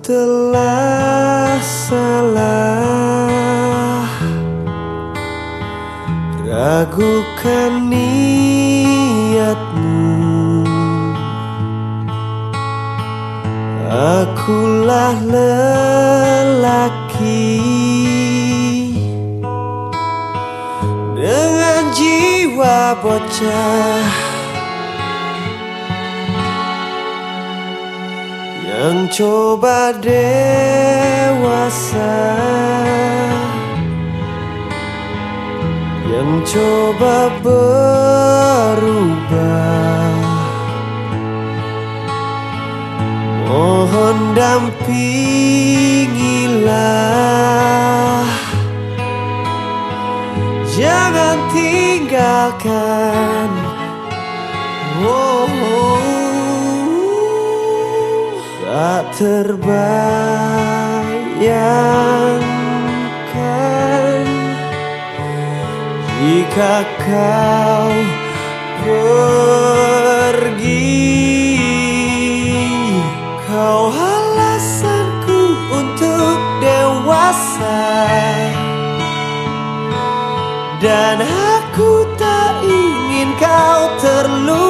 telah salah. Ragukan niatmu. Akulah lelaki. Dengan jiwa bocah Yang coba dewasa. Yang coba berubah. Mohon dampingilah. Jangan tinggalkan Tak terbayangkan Jika kau pergi. Kau alasanku untuk dewasa Dan aku tak ingin kau terluka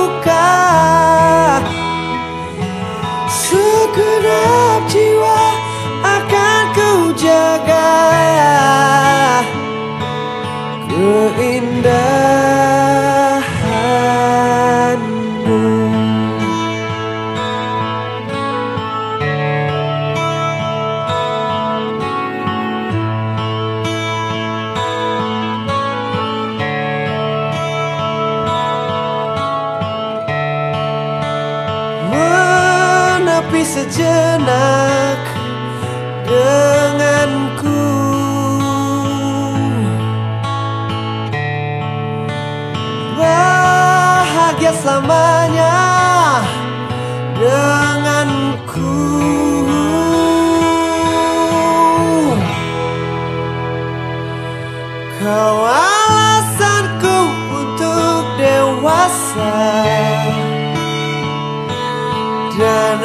Keindahanmu. Menepi sejenak denganku selamanya denganku. Kau alasanku untuk dewasa. Dan